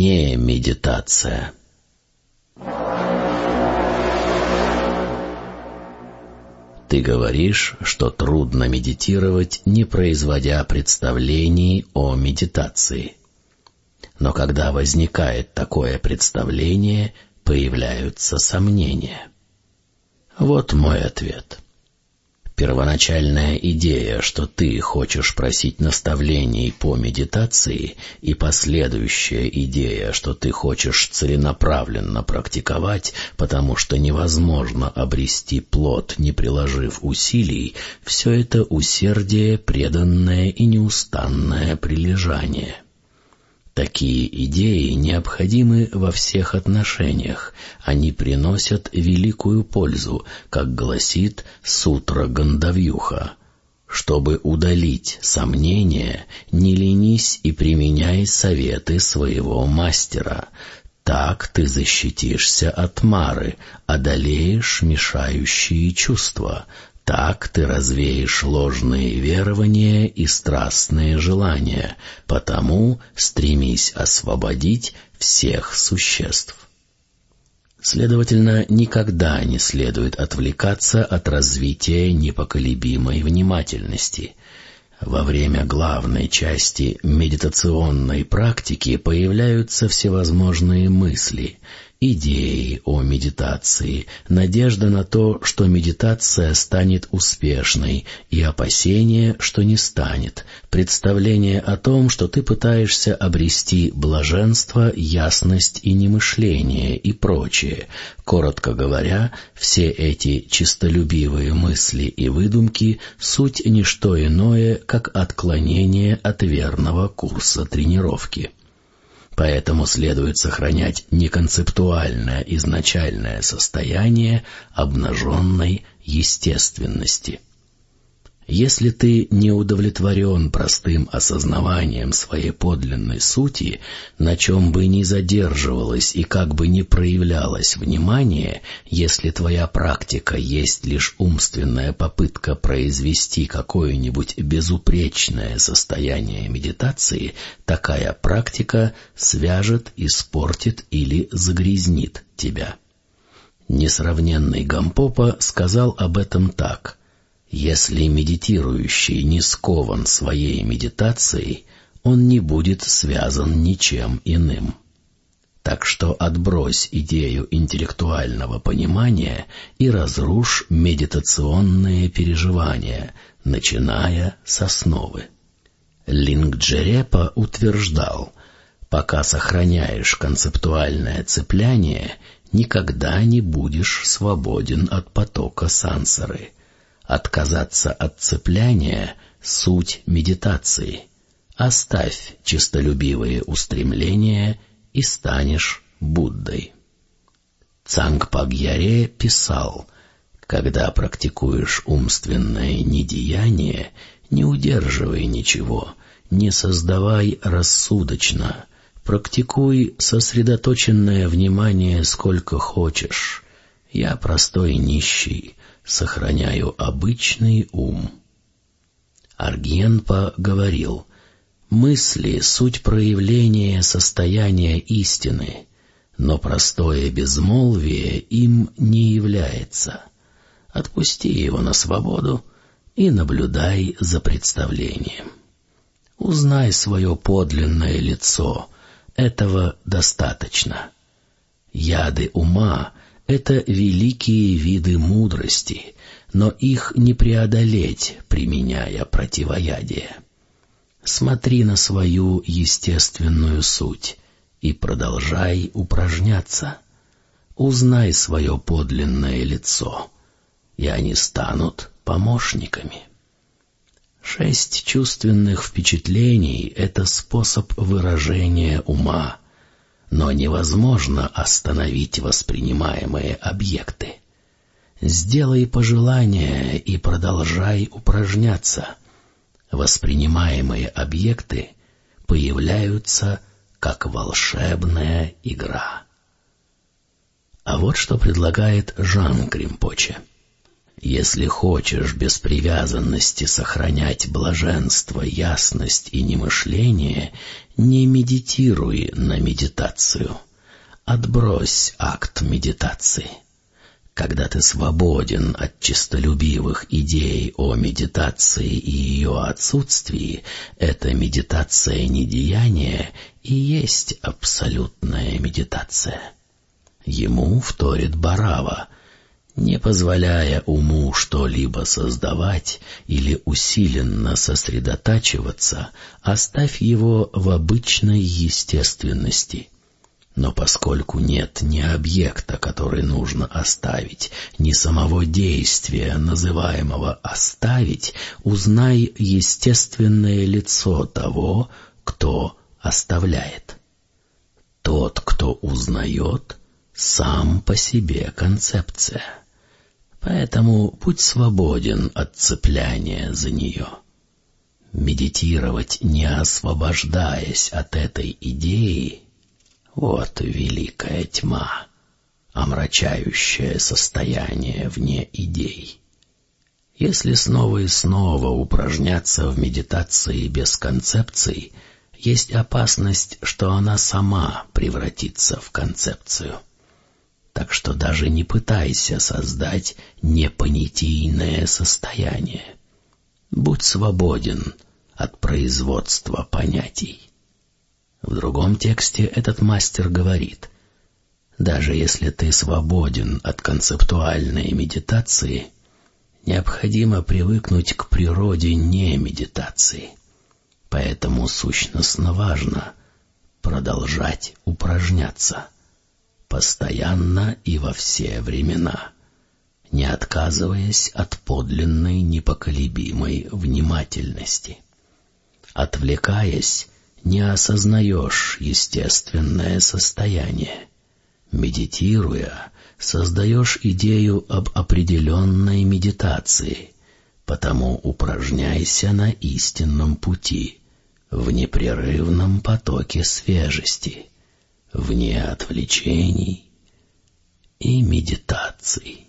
не медитация. Ты говоришь, что трудно медитировать, не производя представлений о медитации. Но когда возникает такое представление, появляются сомнения. Вот мой ответ. Первоначальная идея, что ты хочешь просить наставлений по медитации, и последующая идея, что ты хочешь целенаправленно практиковать, потому что невозможно обрести плод, не приложив усилий, все это усердие, преданное и неустанное прилежание — Такие идеи необходимы во всех отношениях, они приносят великую пользу, как гласит Сутра Гандавьюха. Чтобы удалить сомнения, не ленись и применяй советы своего мастера. Так ты защитишься от мары, одолеешь мешающие чувства, так ты развеешь ложные верования и страстные желания, потому стремись освободить всех существ. Следовательно, никогда не следует отвлекаться от развития непоколебимой внимательности. Во время главной части медитационной практики появляются всевозможные мысли — идеи о медитации, надежда на то, что медитация станет успешной, и опасение, что не станет, представление о том, что ты пытаешься обрести блаженство, ясность и немышление и прочее. Коротко говоря, все эти чистолюбивые мысли и выдумки — суть не что иное, как отклонение от верного курса тренировки. Поэтому следует сохранять неконцептуальное изначальное состояние обнаженной естественности. Если ты не удовлетворен простым осознаванием своей подлинной сути, на чем бы ни задерживалось и как бы ни проявлялось внимание, если твоя практика есть лишь умственная попытка произвести какое-нибудь безупречное состояние медитации, такая практика свяжет, испортит или загрязнит тебя. Несравненный Гампопа сказал об этом так — если медитирующий не скован своей медитацией, он не будет связан ничем иным. Так что отбрось идею интеллектуального понимания и разрушь медитационные переживания, начиная с основы. Лингджерепа утверждал, пока сохраняешь концептуальное цепляние, никогда не будешь свободен от потока сансары — Отказаться от цепляния — суть медитации. Оставь честолюбивые устремления и станешь Буддой. Цангпагьяре писал, «Когда практикуешь умственное недеяние, не удерживай ничего, не создавай рассудочно, практикуй сосредоточенное внимание сколько хочешь. Я простой нищий, сохраняю обычный ум. Аргенпа говорил, мысли — суть проявления состояния истины, но простое безмолвие им не является. Отпусти его на свободу и наблюдай за представлением. Узнай свое подлинное лицо, этого достаточно. Яды ума это великие виды мудрости, но их не преодолеть, применяя противоядие. Смотри на свою естественную суть и продолжай упражняться. Узнай свое подлинное лицо, и они станут помощниками. Шесть чувственных впечатлений — это способ выражения ума — но невозможно остановить воспринимаемые объекты. Сделай пожелание и продолжай упражняться. Воспринимаемые объекты появляются как волшебная игра. А вот что предлагает Жан Кримпоче. Если хочешь без привязанности сохранять блаженство, ясность и немышление, не медитируй на медитацию. Отбрось акт медитации. Когда ты свободен от честолюбивых идей о медитации и ее отсутствии, эта медитация недеяния и есть абсолютная медитация. Ему вторит Барава — не позволяя уму что-либо создавать или усиленно сосредотачиваться, оставь его в обычной естественности. Но поскольку нет ни объекта, который нужно оставить, ни самого действия, называемого «оставить», узнай естественное лицо того, кто оставляет. Тот, кто узнает, сам по себе концепция. Поэтому будь свободен от цепляния за нее. Медитировать, не освобождаясь от этой идеи, вот великая тьма, омрачающее состояние вне идей. Если снова и снова упражняться в медитации без концепций, есть опасность, что она сама превратится в концепцию так что даже не пытайся создать непонятийное состояние. Будь свободен от производства понятий. В другом тексте этот мастер говорит, даже если ты свободен от концептуальной медитации, необходимо привыкнуть к природе не медитации. Поэтому сущностно важно продолжать упражняться постоянно и во все времена, не отказываясь от подлинной непоколебимой внимательности. Отвлекаясь, не осознаешь естественное состояние. Медитируя, создаешь идею об определенной медитации, потому упражняйся на истинном пути, в непрерывном потоке свежести — вне отвлечений и медитаций.